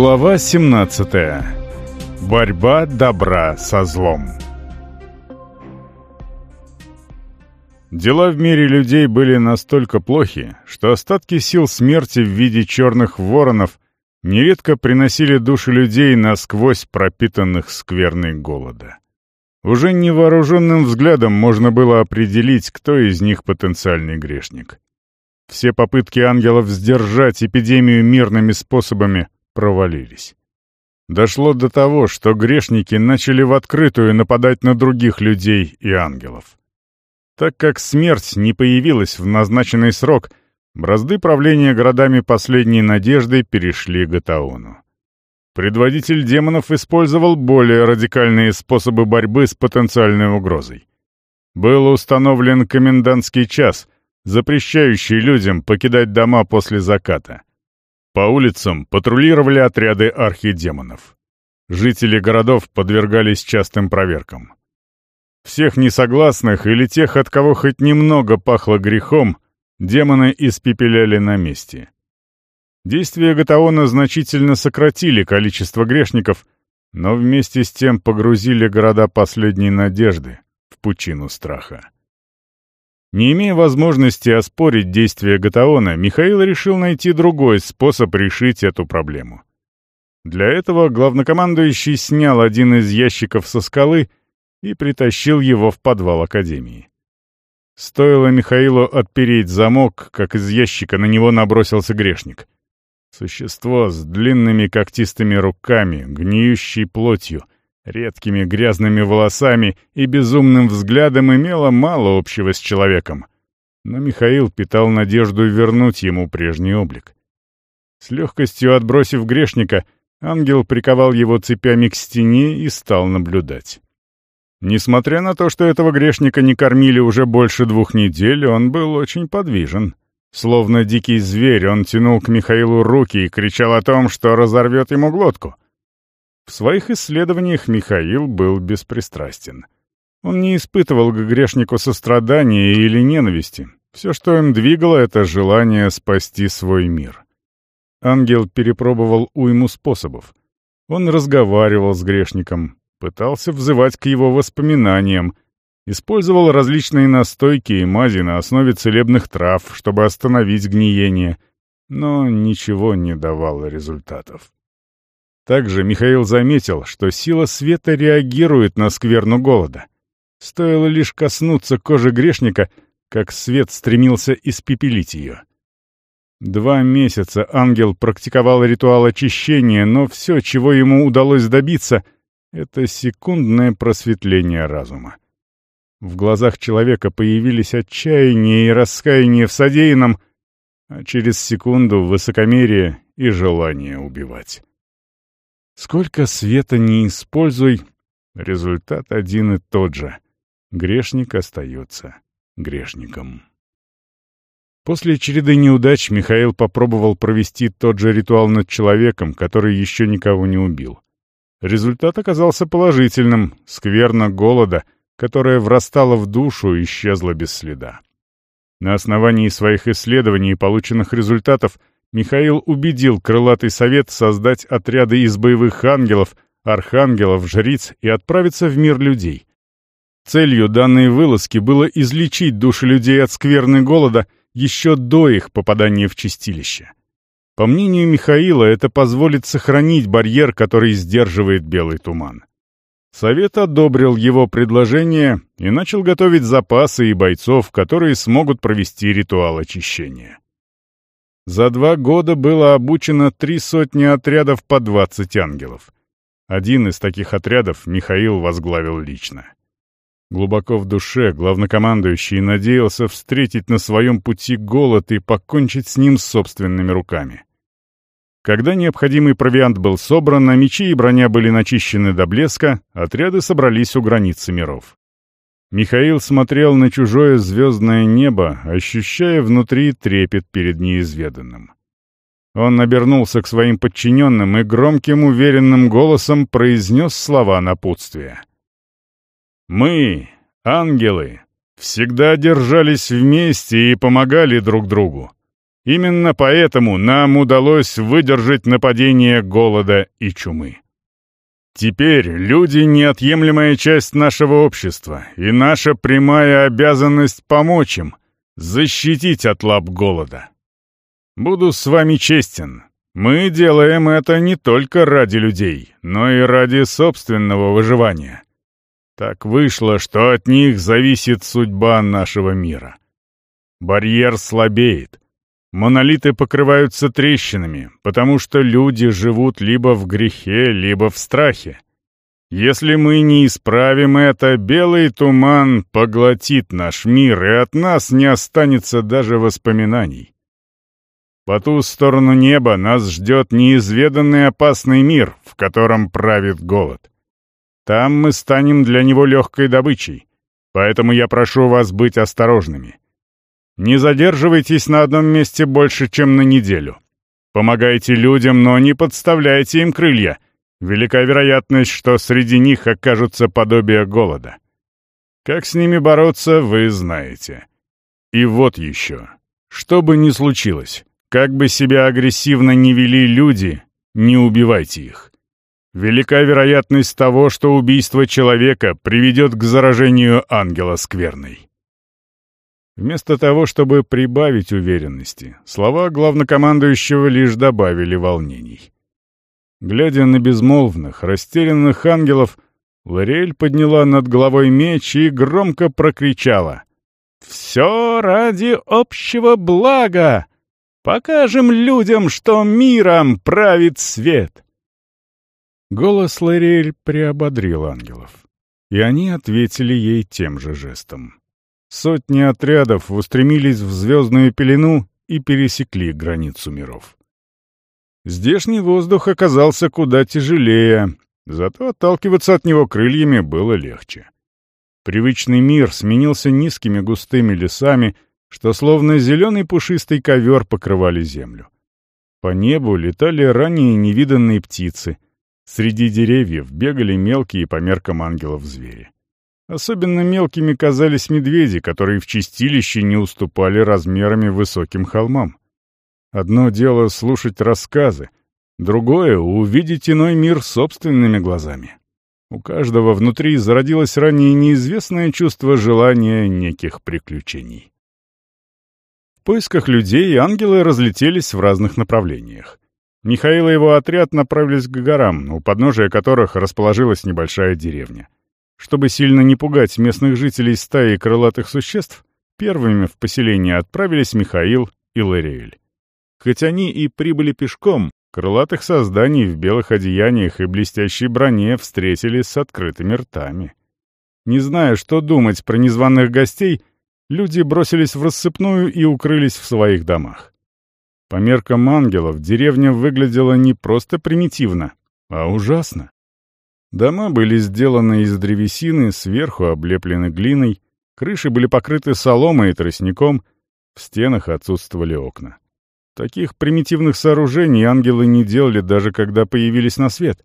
Глава 17. Борьба добра со злом. Дела в мире людей были настолько плохи, что остатки сил смерти в виде черных воронов нередко приносили души людей насквозь пропитанных скверной голода. Уже невооруженным взглядом можно было определить, кто из них потенциальный грешник. Все попытки ангелов сдержать эпидемию мирными способами провалились. Дошло до того, что грешники начали в открытую нападать на других людей и ангелов. Так как смерть не появилась в назначенный срок, бразды правления городами последней надежды перешли Гатаону. Предводитель демонов использовал более радикальные способы борьбы с потенциальной угрозой. Был установлен комендантский час, запрещающий людям покидать дома после заката. По улицам патрулировали отряды архидемонов. Жители городов подвергались частым проверкам. Всех несогласных или тех, от кого хоть немного пахло грехом, демоны испепеляли на месте. Действия Гатаона значительно сократили количество грешников, но вместе с тем погрузили города последней надежды в пучину страха. Не имея возможности оспорить действия Гатаона, Михаил решил найти другой способ решить эту проблему. Для этого главнокомандующий снял один из ящиков со скалы и притащил его в подвал Академии. Стоило Михаилу отпереть замок, как из ящика на него набросился грешник. Существо с длинными когтистыми руками, гниющей плотью — редкими грязными волосами и безумным взглядом имела мало общего с человеком. Но Михаил питал надежду вернуть ему прежний облик. С легкостью отбросив грешника, ангел приковал его цепями к стене и стал наблюдать. Несмотря на то, что этого грешника не кормили уже больше двух недель, он был очень подвижен. Словно дикий зверь, он тянул к Михаилу руки и кричал о том, что разорвет ему глотку — в своих исследованиях Михаил был беспристрастен. Он не испытывал к грешнику сострадания или ненависти. Все, что им двигало, это желание спасти свой мир. Ангел перепробовал уйму способов. Он разговаривал с грешником, пытался взывать к его воспоминаниям, использовал различные настойки и мази на основе целебных трав, чтобы остановить гниение, но ничего не давало результатов. Также Михаил заметил, что сила света реагирует на скверну голода. Стоило лишь коснуться кожи грешника, как свет стремился испепелить ее. Два месяца ангел практиковал ритуал очищения, но все, чего ему удалось добиться, — это секундное просветление разума. В глазах человека появились отчаяние и раскаяние в содеянном, а через секунду высокомерие и желание убивать. Сколько света не используй, результат один и тот же. Грешник остается грешником. После череды неудач Михаил попробовал провести тот же ритуал над человеком, который еще никого не убил. Результат оказался положительным, скверно голода, которая врастала в душу, исчезла без следа. На основании своих исследований и полученных результатов Михаил убедил Крылатый Совет создать отряды из боевых ангелов, архангелов, жриц и отправиться в мир людей. Целью данной вылазки было излечить души людей от скверны голода еще до их попадания в чистилище. По мнению Михаила, это позволит сохранить барьер, который сдерживает белый туман. Совет одобрил его предложение и начал готовить запасы и бойцов, которые смогут провести ритуал очищения. За два года было обучено три сотни отрядов по двадцать ангелов. Один из таких отрядов Михаил возглавил лично. Глубоко в душе главнокомандующий надеялся встретить на своем пути голод и покончить с ним собственными руками. Когда необходимый провиант был собран, а мечи и броня были начищены до блеска, отряды собрались у границы миров. Михаил смотрел на чужое звездное небо, ощущая внутри трепет перед неизведанным. Он обернулся к своим подчиненным и громким уверенным голосом произнес слова напутствия. «Мы, ангелы, всегда держались вместе и помогали друг другу. Именно поэтому нам удалось выдержать нападение голода и чумы. Теперь люди — неотъемлемая часть нашего общества, и наша прямая обязанность помочь им, защитить от лап голода. Буду с вами честен, мы делаем это не только ради людей, но и ради собственного выживания. Так вышло, что от них зависит судьба нашего мира. Барьер слабеет. Монолиты покрываются трещинами, потому что люди живут либо в грехе, либо в страхе. Если мы не исправим это, белый туман поглотит наш мир, и от нас не останется даже воспоминаний. По ту сторону неба нас ждет неизведанный опасный мир, в котором правит голод. Там мы станем для него легкой добычей, поэтому я прошу вас быть осторожными. Не задерживайтесь на одном месте больше, чем на неделю. Помогайте людям, но не подставляйте им крылья. Велика вероятность, что среди них окажутся подобия голода. Как с ними бороться, вы знаете. И вот еще. Что бы ни случилось, как бы себя агрессивно не вели люди, не убивайте их. Велика вероятность того, что убийство человека приведет к заражению ангела скверной. Вместо того, чтобы прибавить уверенности, слова главнокомандующего лишь добавили волнений. Глядя на безмолвных, растерянных ангелов, Лориэль подняла над головой меч и громко прокричала. «Все ради общего блага! Покажем людям, что миром правит свет!» Голос Лориэль приободрил ангелов, и они ответили ей тем же жестом. Сотни отрядов устремились в звездную пелену и пересекли границу миров. Здешний воздух оказался куда тяжелее, зато отталкиваться от него крыльями было легче. Привычный мир сменился низкими густыми лесами, что словно зеленый пушистый ковер покрывали землю. По небу летали ранее невиданные птицы. Среди деревьев бегали мелкие по меркам ангелов звери. Особенно мелкими казались медведи, которые в чистилище не уступали размерами высоким холмам. Одно дело слушать рассказы, другое — увидеть иной мир собственными глазами. У каждого внутри зародилось ранее неизвестное чувство желания неких приключений поисках людей ангелы разлетелись в разных направлениях. Михаил и его отряд направились к горам, у подножия которых расположилась небольшая деревня. Чтобы сильно не пугать местных жителей стаи крылатых существ, первыми в поселение отправились Михаил и Лариэль. Хоть они и прибыли пешком, крылатых созданий в белых одеяниях и блестящей броне встретили с открытыми ртами. Не зная, что думать про незваных гостей, люди бросились в рассыпную и укрылись в своих домах. По меркам ангелов, деревня выглядела не просто примитивно, а ужасно. Дома были сделаны из древесины, сверху облеплены глиной, крыши были покрыты соломой и тростником, в стенах отсутствовали окна. Таких примитивных сооружений ангелы не делали даже когда появились на свет.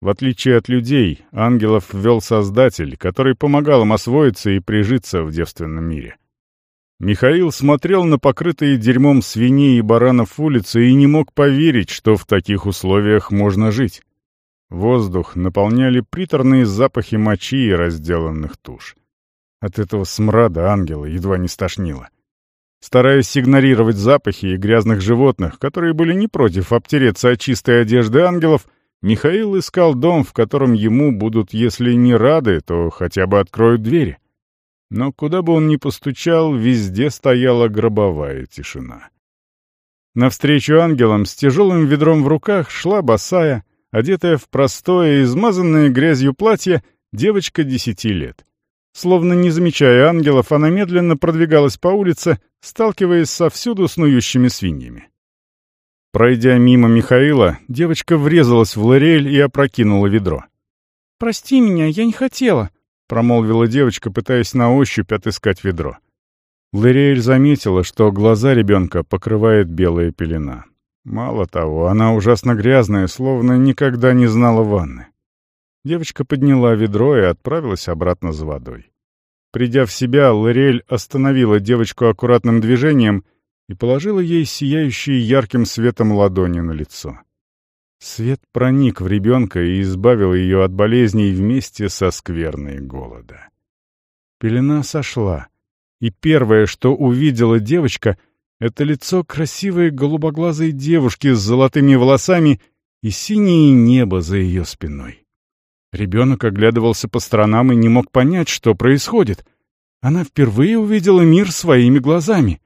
В отличие от людей, ангелов ввел Создатель, который помогал им освоиться и прижиться в девственном мире. Михаил смотрел на покрытые дерьмом свиней и баранов улицы и не мог поверить, что в таких условиях можно жить. Воздух наполняли приторные запахи мочи и разделанных туш. От этого смрада ангела едва не стошнило. Стараясь игнорировать запахи и грязных животных, которые были не против обтереться от чистой одежды ангелов, Михаил искал дом, в котором ему будут, если не рады, то хотя бы откроют двери. Но куда бы он ни постучал, везде стояла гробовая тишина. Навстречу ангелам с тяжелым ведром в руках шла босая, одетая в простое, измазанное грязью платье, девочка десяти лет. Словно не замечая ангелов, она медленно продвигалась по улице, сталкиваясь со всюду снующими свиньями. Пройдя мимо Михаила, девочка врезалась в Лорель и опрокинула ведро. «Прости меня, я не хотела», — промолвила девочка, пытаясь на ощупь отыскать ведро. Лориэль заметила, что глаза ребенка покрывает белая пелена. Мало того, она ужасно грязная, словно никогда не знала ванны. Девочка подняла ведро и отправилась обратно за водой. Придя в себя, Лориэль остановила девочку аккуратным движением и положила ей сияющие ярким светом ладони на лицо. Свет проник в ребенка и избавил ее от болезней вместе со скверной голода. Пелена сошла, и первое, что увидела девочка, это лицо красивой голубоглазой девушки с золотыми волосами и синее небо за ее спиной. Ребенок оглядывался по сторонам и не мог понять, что происходит. Она впервые увидела мир своими глазами.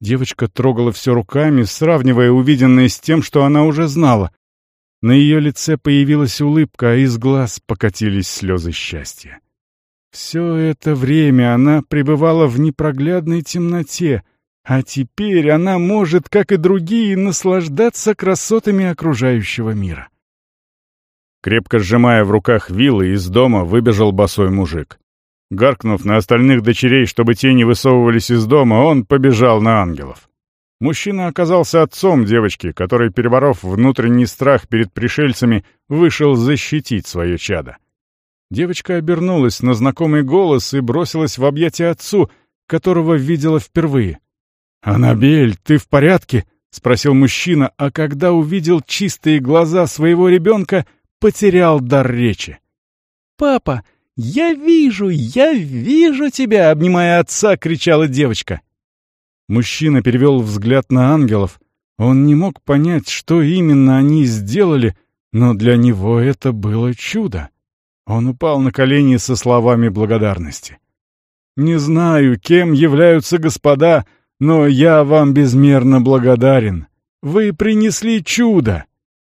Девочка трогала все руками, сравнивая увиденное с тем, что она уже знала. На ее лице появилась улыбка, а из глаз покатились слезы счастья. Все это время она пребывала в непроглядной темноте, а теперь она может, как и другие, наслаждаться красотами окружающего мира. Крепко сжимая в руках вилы, из дома выбежал босой мужик. Гаркнув на остальных дочерей, чтобы те не высовывались из дома, он побежал на ангелов. Мужчина оказался отцом девочки, который, переборов внутренний страх перед пришельцами, вышел защитить свое чадо. Девочка обернулась на знакомый голос и бросилась в объятия отцу, которого видела впервые. «Аннабель, ты в порядке?» — спросил мужчина, а когда увидел чистые глаза своего ребенка, потерял дар речи. «Папа, я вижу, я вижу тебя!» — обнимая отца, кричала девочка. Мужчина перевел взгляд на ангелов. Он не мог понять, что именно они сделали, но для него это было чудо. Он упал на колени со словами благодарности. «Не знаю, кем являются господа, но я вам безмерно благодарен. Вы принесли чудо.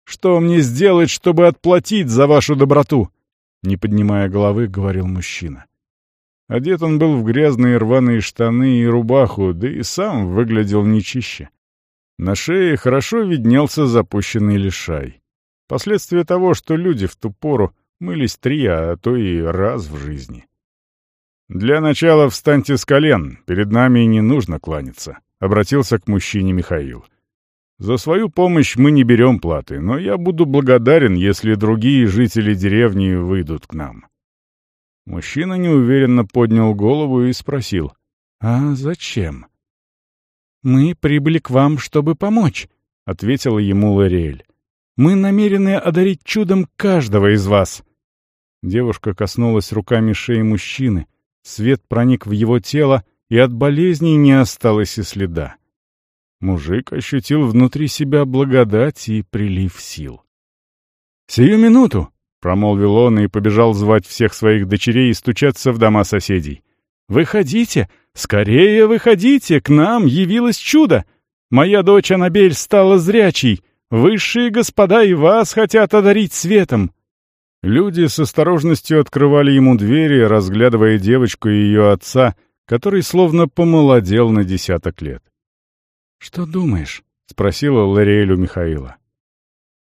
Что мне сделать, чтобы отплатить за вашу доброту?» Не поднимая головы, говорил мужчина. Одет он был в грязные рваные штаны и рубаху, да и сам выглядел нечище. На шее хорошо виднелся запущенный лишай. Последствия того, что люди в ту пору Мылись три, а то и раз в жизни. «Для начала встаньте с колен, перед нами не нужно кланяться», — обратился к мужчине Михаил. «За свою помощь мы не берем платы, но я буду благодарен, если другие жители деревни выйдут к нам». Мужчина неуверенно поднял голову и спросил, «А зачем?» «Мы прибыли к вам, чтобы помочь», — ответила ему Лориэль. Мы намерены одарить чудом каждого из вас». Девушка коснулась руками шеи мужчины. Свет проник в его тело, и от болезней не осталось и следа. Мужик ощутил внутри себя благодать и прилив сил. «Сию минуту!» — промолвил он и побежал звать всех своих дочерей и стучаться в дома соседей. «Выходите! Скорее выходите! К нам явилось чудо! Моя дочь Анабель стала зрячей!» Высшие господа и вас хотят одарить светом!» Люди с осторожностью открывали ему двери, разглядывая девочку и ее отца, который словно помолодел на десяток лет. «Что думаешь?» — спросила Лариэль Михаила.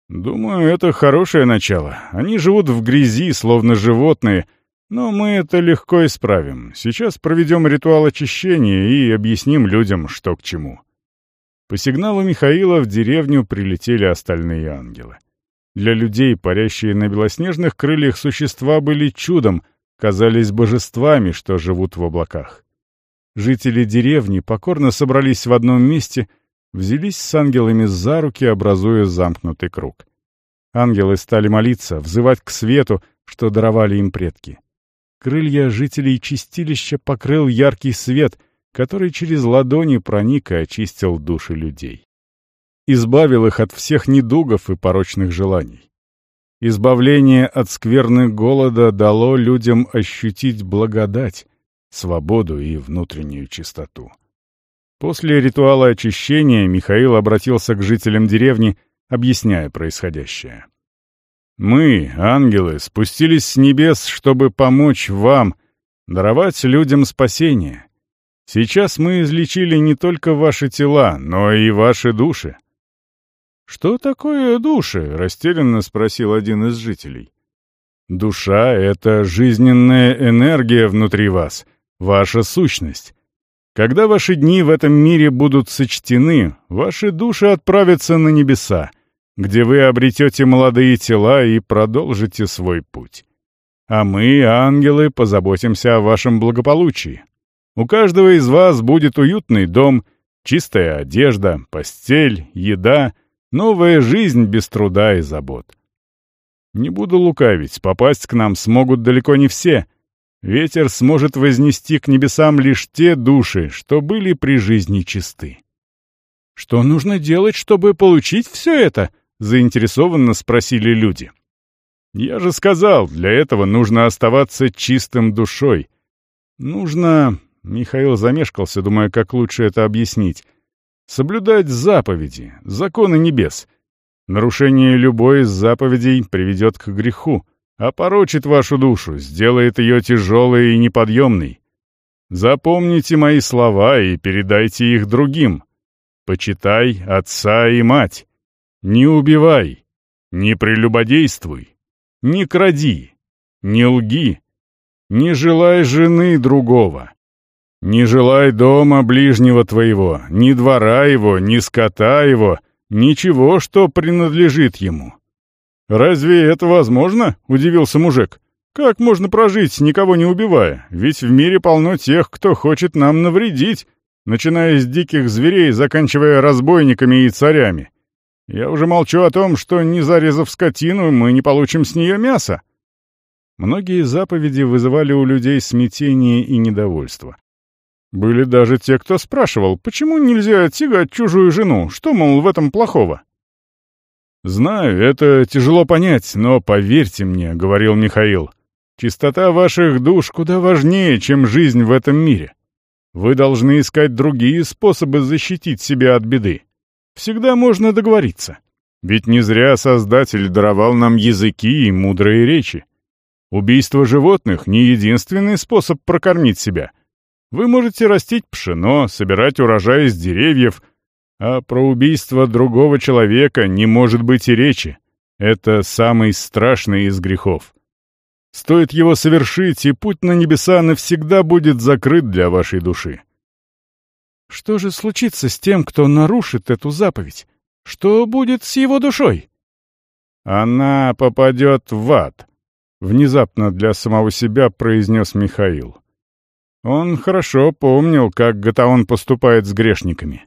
«Думаю, это хорошее начало. Они живут в грязи, словно животные, но мы это легко исправим. Сейчас проведем ритуал очищения и объясним людям, что к чему». По сигналу Михаила в деревню прилетели остальные ангелы. Для людей, парящие на белоснежных крыльях существа, были чудом, казались божествами, что живут в облаках. Жители деревни покорно собрались в одном месте, взялись с ангелами за руки, образуя замкнутый круг. Ангелы стали молиться, взывать к свету, что даровали им предки. Крылья жителей чистилища покрыл яркий свет — который через ладони проник и очистил души людей. Избавил их от всех недугов и порочных желаний. Избавление от скверных голода дало людям ощутить благодать, свободу и внутреннюю чистоту. После ритуала очищения Михаил обратился к жителям деревни, объясняя происходящее. «Мы, ангелы, спустились с небес, чтобы помочь вам, даровать людям спасение, Сейчас мы излечили не только ваши тела, но и ваши души». «Что такое души?» — растерянно спросил один из жителей. «Душа — это жизненная энергия внутри вас, ваша сущность. Когда ваши дни в этом мире будут сочтены, ваши души отправятся на небеса, где вы обретете молодые тела и продолжите свой путь. А мы, ангелы, позаботимся о вашем благополучии. У каждого из вас будет уютный дом, Чистая одежда, постель, еда, новая жизнь без труда и забот. Не буду лукавить, попасть к нам смогут далеко не все. Ветер сможет вознести к небесам лишь те души, что были при жизни чисты. «Что нужно делать, чтобы получить все это?» — заинтересованно спросили люди. «Я же сказал, для этого нужно оставаться чистым душой. Нужно Михаил замешкался, думая, как лучше это объяснить. Соблюдать заповеди, законы небес. Нарушение любой из заповедей приведет к греху, опорочит вашу душу, сделает ее тяжелой и неподъемной. Запомните мои слова и передайте их другим. Почитай отца и мать. Не убивай, не прелюбодействуй, не кради, не лги, не желай жены другого, не желай дома ближнего твоего, ни двора его, ни скота его, ничего, что принадлежит ему». «Разве это возможно?» — удивился мужик. «Как можно прожить, никого не убивая? Ведь в мире полно тех, кто хочет нам навредить, начиная с диких зверей, заканчивая разбойниками и царями. Я уже молчу о том, что, не зарезав скотину, мы не получим с нее мяса». Многие заповеди вызывали у людей смятение и недовольство. Были даже те, кто спрашивал, почему нельзя тягать чужую жену, что, мол, в этом плохого? «Знаю, это тяжело понять, но поверьте мне», — говорил Михаил, «чистота ваших душ куда важнее, чем жизнь в этом мире. Вы должны искать другие способы защитить себя от беды. Всегда можно договориться. Ведь не зря Создатель даровал нам языки и мудрые речи. Убийство животных — не единственный способ прокормить себя — вы можете растить пшено, собирать урожай из деревьев, а про убийство другого человека не может быть и речи. Это самый страшный из грехов. Стоит его совершить, и путь на небеса навсегда будет закрыт для вашей души. Что же случится с тем, кто нарушит эту заповедь? Что будет с его душой? Она попадет в ад, — внезапно для самого себя произнес Михаил. Он хорошо помнил, как Гатаон поступает с грешниками.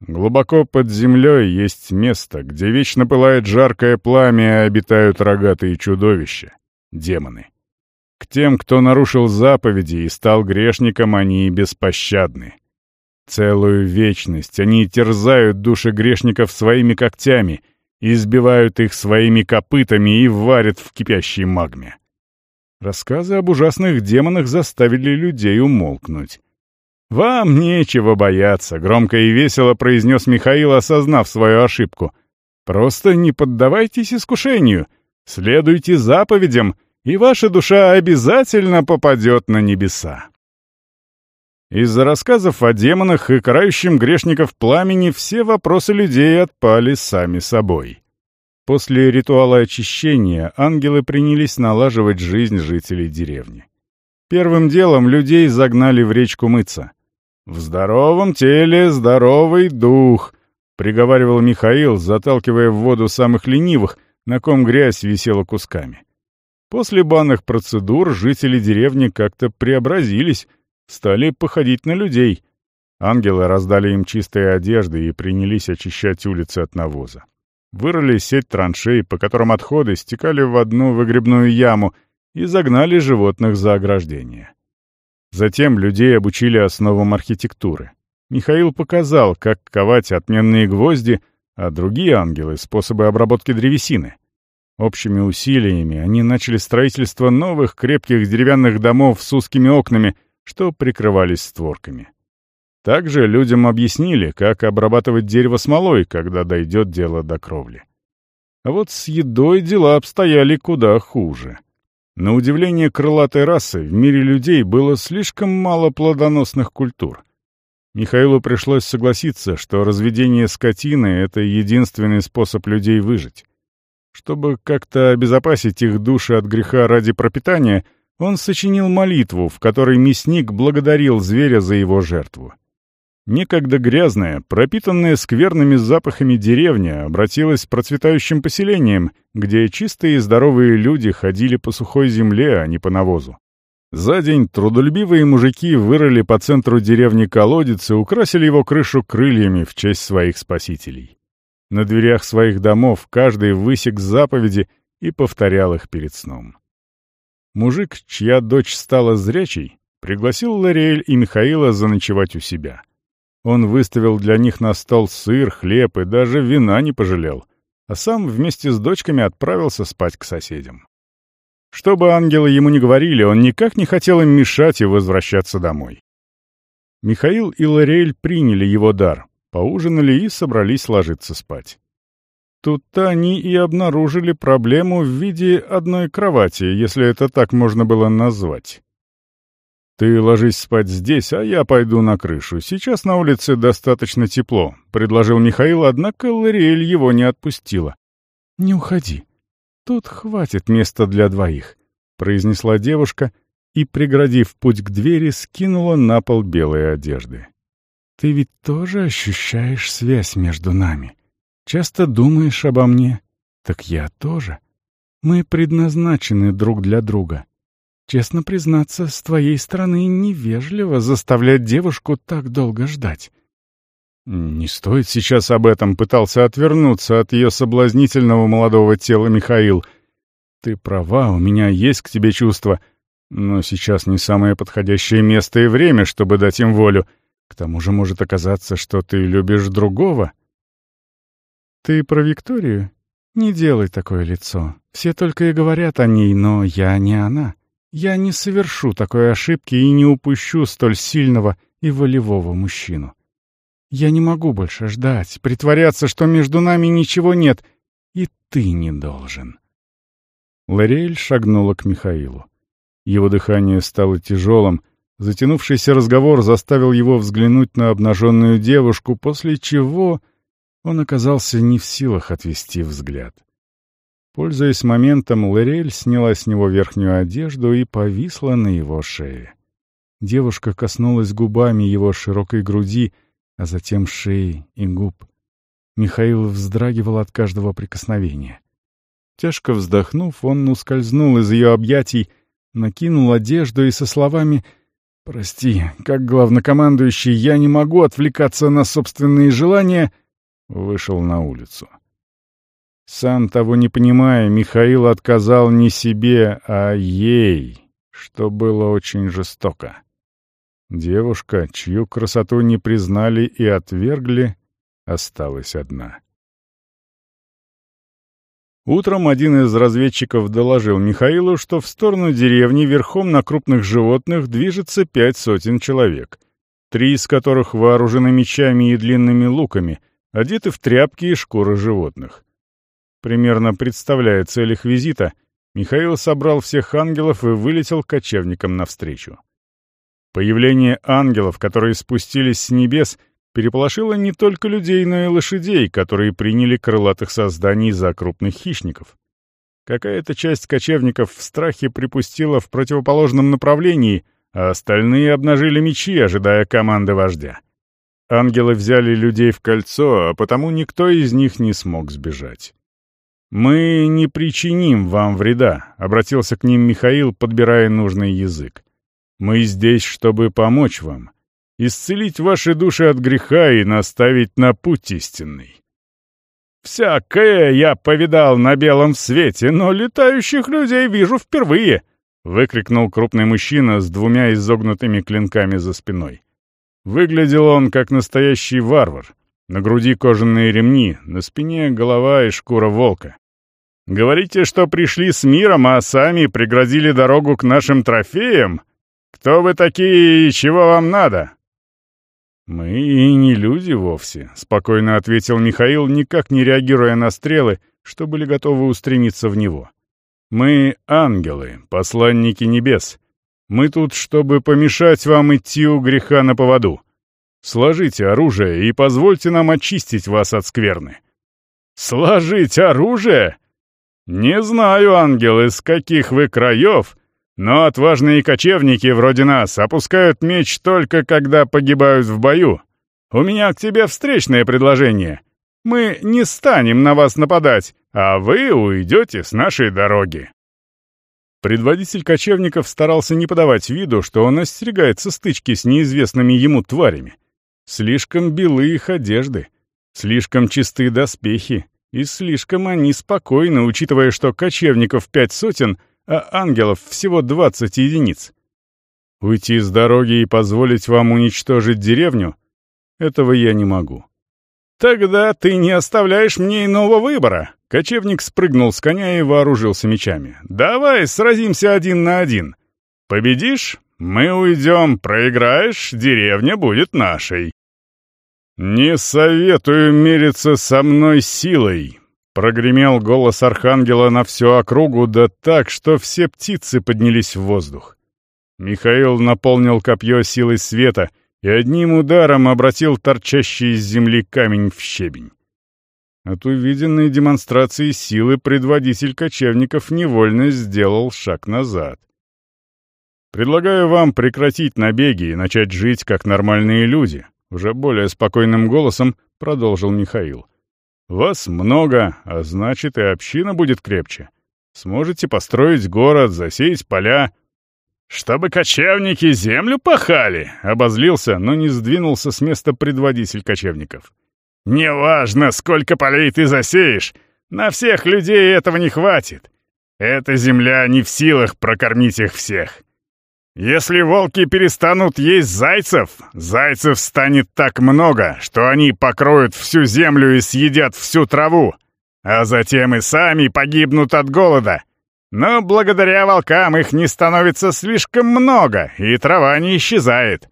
Глубоко под землей есть место, где вечно пылает жаркое пламя и обитают рогатые чудовища — демоны. К тем, кто нарушил заповеди и стал грешником, они беспощадны. Целую вечность они терзают души грешников своими когтями, избивают их своими копытами и варят в кипящей магме. Рассказы об ужасных демонах заставили людей умолкнуть. «Вам нечего бояться», — громко и весело произнес Михаил, осознав свою ошибку. «Просто не поддавайтесь искушению, следуйте заповедям, и ваша душа обязательно попадет на небеса». Из-за рассказов о демонах и карающем грешников пламени все вопросы людей отпали сами собой. После ритуала очищения ангелы принялись налаживать жизнь жителей деревни. Первым делом людей загнали в речку мыться. «В здоровом теле здоровый дух», — приговаривал Михаил, заталкивая в воду самых ленивых, на ком грязь висела кусками. После банных процедур жители деревни как-то преобразились, стали походить на людей. Ангелы раздали им чистые одежды и принялись очищать улицы от навоза. Вырыли сеть траншей, по которым отходы стекали в одну выгребную яму и загнали животных за ограждение. Затем людей обучили основам архитектуры. Михаил показал, как ковать отменные гвозди, а другие ангелы — способы обработки древесины. Общими усилиями они начали строительство новых крепких деревянных домов с узкими окнами, что прикрывались створками. Также людям объяснили, как обрабатывать дерево смолой, когда дойдет дело до кровли. А вот с едой дела обстояли куда хуже. На удивление крылатой расы в мире людей было слишком мало плодоносных культур. Михаилу пришлось согласиться, что разведение скотины — это единственный способ людей выжить. Чтобы как-то обезопасить их души от греха ради пропитания, он сочинил молитву, в которой мясник благодарил зверя за его жертву. Некогда грязная, пропитанная скверными запахами деревня обратилась процветающим поселением, где чистые и здоровые люди ходили по сухой земле, а не по навозу. За день трудолюбивые мужики вырыли по центру деревни колодец и украсили его крышу крыльями в честь своих спасителей. На дверях своих домов каждый высек заповеди и повторял их перед сном. Мужик, чья дочь стала зрячей, пригласил Лориэль и Михаила заночевать у себя. Он выставил для них на стол сыр, хлеб и даже вина не пожалел, а сам вместе с дочками отправился спать к соседям. Что бы ангелы ему ни говорили, он никак не хотел им мешать и возвращаться домой. Михаил и Лориэль приняли его дар, поужинали и собрались ложиться спать. Тут-то они и обнаружили проблему в виде одной кровати, если это так можно было назвать. «Ты ложись спать здесь, а я пойду на крышу. Сейчас на улице достаточно тепло», — предложил Михаил, однако Лориэль его не отпустила. «Не уходи. Тут хватит места для двоих», — произнесла девушка и, преградив путь к двери, скинула на пол белые одежды. «Ты ведь тоже ощущаешь связь между нами. Часто думаешь обо мне. Так я тоже. Мы предназначены друг для друга». Честно признаться, с твоей стороны невежливо заставлять девушку так долго ждать. Не стоит сейчас об этом, пытался отвернуться от ее соблазнительного молодого тела Михаил. Ты права, у меня есть к тебе чувства, но сейчас не самое подходящее место и время, чтобы дать им волю. К тому же может оказаться, что ты любишь другого. Ты про Викторию? Не делай такое лицо. Все только и говорят о ней, но я не она. Я не совершу такой ошибки и не упущу столь сильного и волевого мужчину. Я не могу больше ждать, притворяться, что между нами ничего нет, и ты не должен. Лориэль шагнула к Михаилу. Его дыхание стало тяжелым, затянувшийся разговор заставил его взглянуть на обнаженную девушку, после чего он оказался не в силах отвести взгляд. Пользуясь моментом, Лорель сняла с него верхнюю одежду и повисла на его шее. Девушка коснулась губами его широкой груди, а затем шеи и губ. Михаил вздрагивал от каждого прикосновения. Тяжко вздохнув, он ускользнул из ее объятий, накинул одежду и со словами «Прости, как главнокомандующий, я не могу отвлекаться на собственные желания», вышел на улицу. Сам того не понимая, Михаил отказал не себе, а ей, что было очень жестоко. Девушка, чью красоту не признали и отвергли, осталась одна. Утром один из разведчиков доложил Михаилу, что в сторону деревни верхом на крупных животных движется пять сотен человек, три из которых вооружены мечами и длинными луками, одеты в тряпки и шкуры животных. Примерно представляя цель их визита, Михаил собрал всех ангелов и вылетел кочевникам навстречу. Появление ангелов, которые спустились с небес, переполошило не только людей, но и лошадей, которые приняли крылатых созданий за крупных хищников. Какая-то часть кочевников в страхе припустила в противоположном направлении, а остальные обнажили мечи, ожидая команды вождя. Ангелы взяли людей в кольцо, а потому никто из них не смог сбежать. «Мы не причиним вам вреда», — обратился к ним Михаил, подбирая нужный язык. «Мы здесь, чтобы помочь вам, исцелить ваши души от греха и наставить на путь истинный». «Всякое я повидал на белом свете, но летающих людей вижу впервые», — выкрикнул крупный мужчина с двумя изогнутыми клинками за спиной. Выглядел он как настоящий варвар, на груди кожаные ремни, на спине голова и шкура волка. Говорите, что пришли с миром, а сами преградили дорогу к нашим трофеям? Кто вы такие и чего вам надо?» «Мы и не люди вовсе», — спокойно ответил Михаил, никак не реагируя на стрелы, что были готовы устремиться в него. «Мы ангелы, посланники небес. Мы тут, чтобы помешать вам идти у греха на поводу. Сложите оружие и позвольте нам очистить вас от скверны». «Сложить оружие?» «Не знаю, ангел, из каких вы краев, но отважные кочевники вроде нас опускают меч только когда погибают в бою. У меня к тебе встречное предложение. Мы не станем на вас нападать, а вы уйдете с нашей дороги». Предводитель кочевников старался не подавать виду, что он остерегается стычки с неизвестными ему тварями. Слишком белы их одежды, слишком чистые доспехи, и слишком они спокойны, учитывая, что кочевников пять сотен, а ангелов всего двадцать единиц. Уйти с дороги и позволить вам уничтожить деревню — этого я не могу. Тогда ты не оставляешь мне иного выбора. Кочевник спрыгнул с коня и вооружился мечами. Давай сразимся один на один. Победишь — мы уйдем, проиграешь — деревня будет нашей. «Не советую мериться со мной силой», — прогремел голос архангела на всю округу, да так, что все птицы поднялись в воздух. Михаил наполнил копье силой света и одним ударом обратил торчащий из земли камень в щебень. От увиденной демонстрации силы предводитель кочевников невольно сделал шаг назад. «Предлагаю вам прекратить набеги и начать жить как нормальные люди», уже более спокойным голосом продолжил Михаил. «Вас много, а значит и община будет крепче. Сможете построить город, засеять поля». «Чтобы кочевники землю пахали!» — обозлился, но не сдвинулся с места предводитель кочевников. «Неважно, сколько полей ты засеешь, на всех людей этого не хватит. Эта земля не в силах прокормить их всех. Если волки перестанут есть зайцев, зайцев станет так много, что они покроют всю землю и съедят всю траву, а затем и сами погибнут от голода. Но благодаря волкам их не становится слишком много, и трава не исчезает.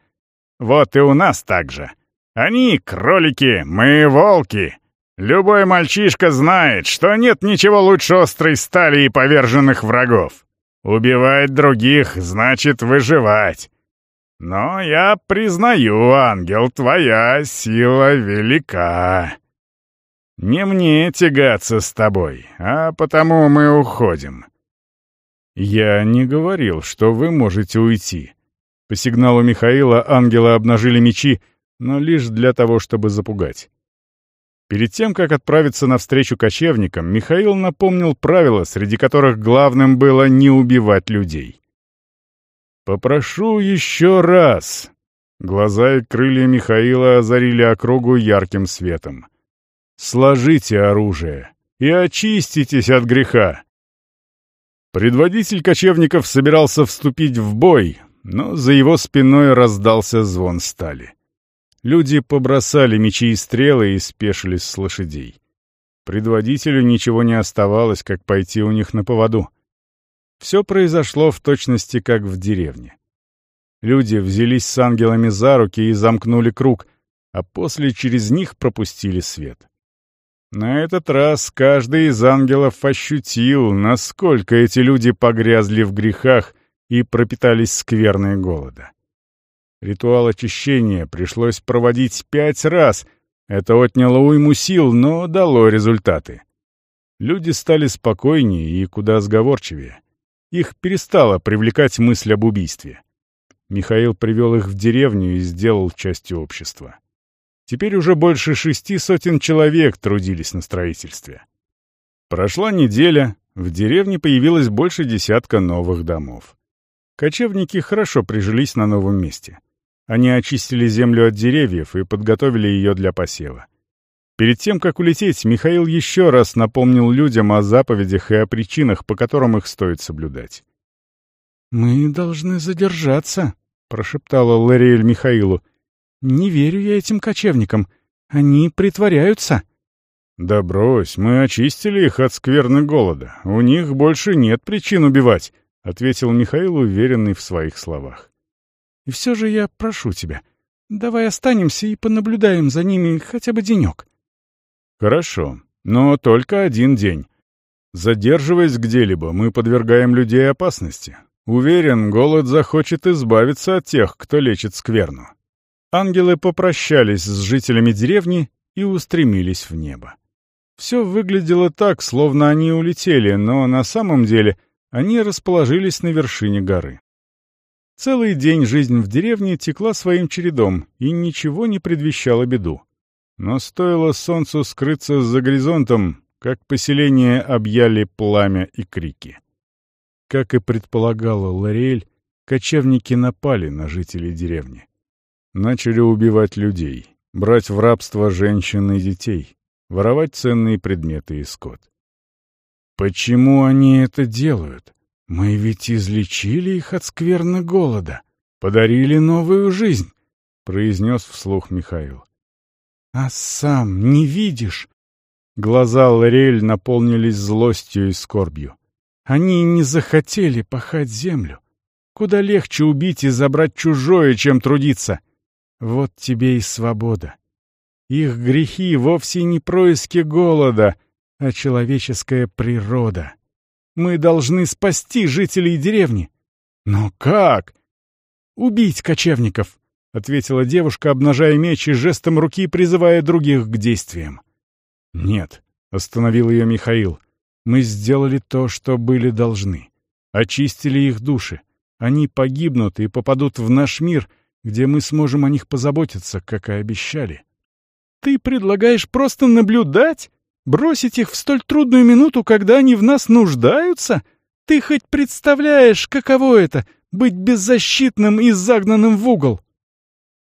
Вот и у нас так же. Они — кролики, мы — волки. Любой мальчишка знает, что нет ничего лучше острой стали и поверженных врагов. Убивать других значит выживать. Но я признаю, ангел, твоя сила велика. Не мне тягаться с тобой, а потому мы уходим. Я не говорил, что вы можете уйти. По сигналу Михаила ангелы обнажили мечи, но лишь для того, чтобы запугать. Перед тем, как отправиться навстречу кочевникам, Михаил напомнил правила, среди которых главным было не убивать людей. «Попрошу еще раз!» Глаза и крылья Михаила озарили округу ярким светом. «Сложите оружие и очиститесь от греха!» Предводитель кочевников собирался вступить в бой, но за его спиной раздался звон стали. Люди побросали мечи и стрелы и спешились с лошадей. Предводителю ничего не оставалось, как пойти у них на поводу. Все произошло в точности, как в деревне. Люди взялись с ангелами за руки и замкнули круг, а после через них пропустили свет. На этот раз каждый из ангелов ощутил, насколько эти люди погрязли в грехах и пропитались скверной голода. Ритуал очищения пришлось проводить пять раз. Это отняло уйму сил, но дало результаты. Люди стали спокойнее и куда сговорчивее. Их перестала привлекать мысль об убийстве. Михаил привел их в деревню и сделал частью общества. Теперь уже больше шести сотен человек трудились на строительстве. Прошла неделя, в деревне появилось больше десятка новых домов. Кочевники хорошо прижились на новом месте. Они очистили землю от деревьев и подготовили ее для посева. Перед тем, как улететь, Михаил еще раз напомнил людям о заповедях и о причинах, по которым их стоит соблюдать. «Мы должны задержаться», — прошептала Лариэль Михаилу. «Не верю я этим кочевникам. Они притворяются». «Да брось, мы очистили их от скверны голода. У них больше нет причин убивать», — ответил Михаил, уверенный в своих словах. И все же я прошу тебя, давай останемся и понаблюдаем за ними хотя бы денек». «Хорошо, но только один день. Задерживаясь где-либо, мы подвергаем людей опасности. Уверен, голод захочет избавиться от тех, кто лечит скверну». Ангелы попрощались с жителями деревни и устремились в небо. Все выглядело так, словно они улетели, но на самом деле они расположились на вершине горы. Целый день жизнь в деревне текла своим чередом, и ничего не предвещало беду. Но стоило солнцу скрыться за горизонтом, как поселение объяли пламя и крики. Как и предполагала Лориэль, кочевники напали на жителей деревни. Начали убивать людей, брать в рабство женщин и детей, воровать ценные предметы и скот. Почему они это делают? Мы ведь излечили их от скверны голода, подарили новую жизнь, произнес вслух Михаил. А сам не видишь? Глаза Лорель наполнились злостью и скорбью. Они не захотели пахать землю. Куда легче убить и забрать чужое, чем трудиться. Вот тебе и свобода. Их грехи вовсе не происки голода, а человеческая природа. Мы должны спасти жителей деревни. Но как? Убить кочевников, — ответила девушка, обнажая меч и жестом руки призывая других к действиям. «Нет», — остановил ее Михаил, — «мы сделали то, что были должны. Очистили их души. Они погибнут и попадут в наш мир, где мы сможем о них позаботиться, как и обещали». «Ты предлагаешь просто наблюдать? Бросить их в столь трудную минуту, когда они в нас нуждаются? Ты хоть представляешь, каково это — быть беззащитным и загнанным в угол?»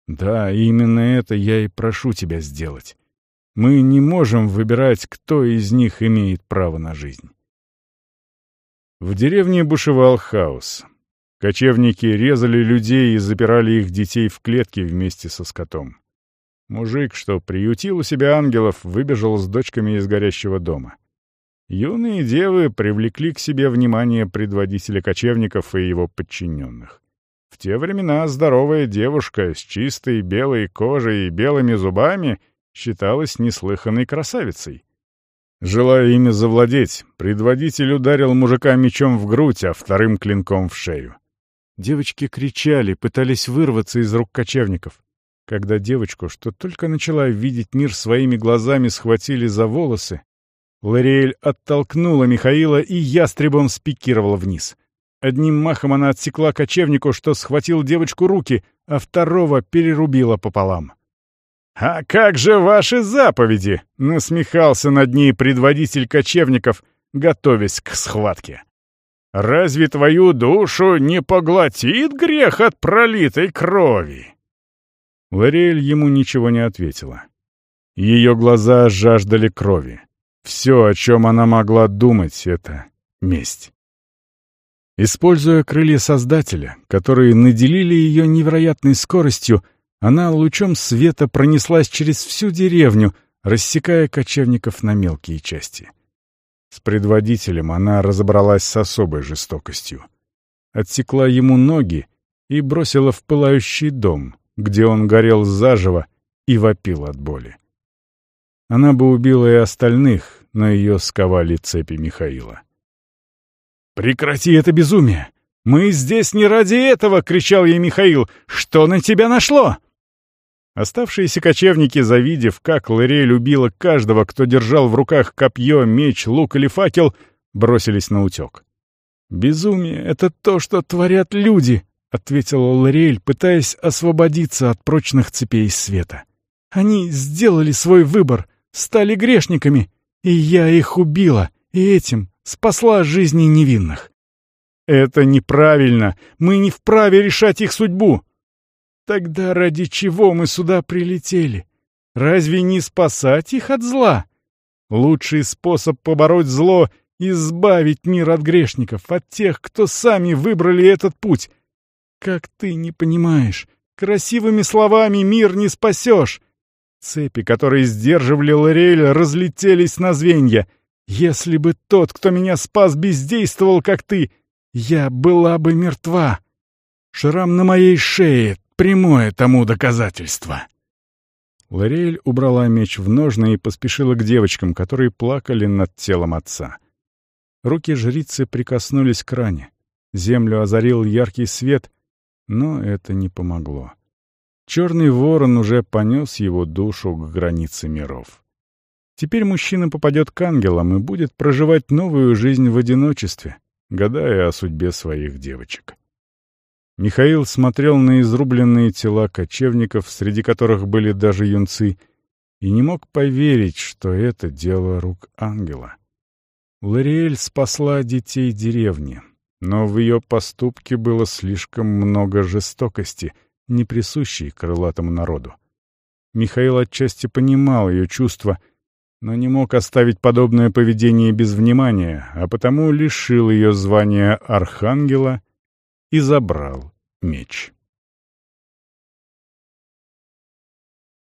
«Да, именно это я и прошу тебя сделать. Мы не можем выбирать, кто из них имеет право на жизнь». В деревне бушевал хаос. Кочевники резали людей и запирали их детей в клетки вместе со скотом. Мужик, что приютил у себя ангелов, выбежал с дочками из горящего дома. Юные девы привлекли к себе внимание предводителя кочевников и его подчиненных. В те времена здоровая девушка с чистой белой кожей и белыми зубами считалась неслыханной красавицей. Желая ими завладеть, предводитель ударил мужика мечом в грудь, а вторым клинком в шею. Девочки кричали, пытались вырваться из рук кочевников. Когда девочку, что только начала видеть мир своими глазами, схватили за волосы, Лориэль оттолкнула Михаила и ястребом спикировала вниз. Одним махом она отсекла кочевнику, что схватил девочку руки, а второго перерубила пополам. «А как же ваши заповеди?» — насмехался над ней предводитель кочевников, готовясь к схватке. «Разве твою душу не поглотит грех от пролитой крови?» Лориэль ему ничего не ответила. Ее глаза жаждали крови. Все, о чем она могла думать, — это месть. Используя крылья Создателя, которые наделили ее невероятной скоростью, она лучом света пронеслась через всю деревню, рассекая кочевников на мелкие части. С предводителем она разобралась с особой жестокостью. Отсекла ему ноги и бросила в пылающий дом, где он горел заживо и вопил от боли. Она бы убила и остальных, но ее сковали цепи Михаила. «Прекрати это безумие! Мы здесь не ради этого!» — кричал ей Михаил. «Что на тебя нашло?» Оставшиеся кочевники, завидев, как Лырей любила каждого, кто держал в руках копье, меч, лук или факел, бросились на утек. «Безумие — это то, что творят люди», — ответила Лориэль, пытаясь освободиться от прочных цепей света. «Они сделали свой выбор, стали грешниками, и я их убила, и этим спасла жизни невинных». «Это неправильно, мы не вправе решать их судьбу», Тогда ради чего мы сюда прилетели? Разве не спасать их от зла? Лучший способ побороть зло — избавить мир от грешников, от тех, кто сами выбрали этот путь. Как ты не понимаешь, красивыми словами мир не спасешь. Цепи, которые сдерживали Лориэль, разлетелись на звенья. Если бы тот, кто меня спас, бездействовал, как ты, я была бы мертва. Шрам на моей шее прямое тому доказательство». Лориэль убрала меч в ножны и поспешила к девочкам, которые плакали над телом отца. Руки жрицы прикоснулись к ране. Землю озарил яркий свет, но это не помогло. Черный ворон уже понес его душу к границе миров. Теперь мужчина попадет к ангелам и будет проживать новую жизнь в одиночестве, гадая о судьбе своих девочек. Михаил смотрел на изрубленные тела кочевников, среди которых были даже юнцы, и не мог поверить, что это дело рук ангела. Лориэль спасла детей деревни, но в ее поступке было слишком много жестокости, не присущей крылатому народу. Михаил отчасти понимал ее чувства, но не мог оставить подобное поведение без внимания, а потому лишил ее звания архангела и забрал меч.